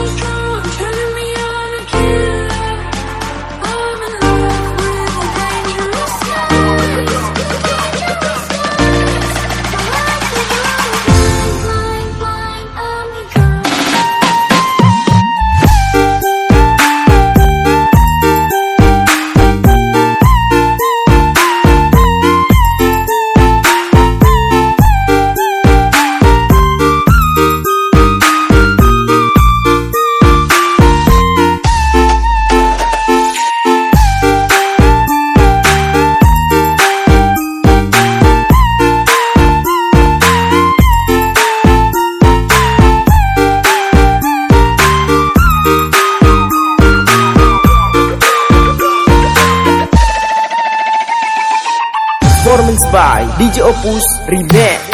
Thank you. By DJ Opus Remix